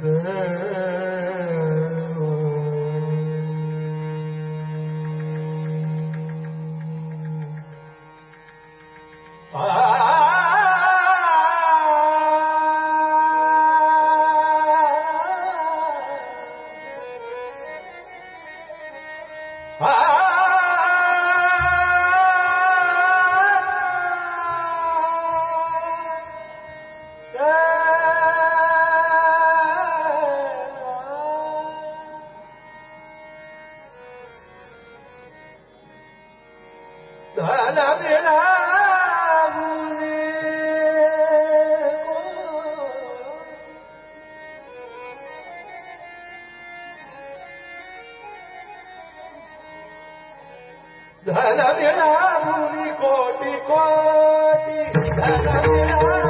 धन धन बिना भूमि कोटि कोटि धन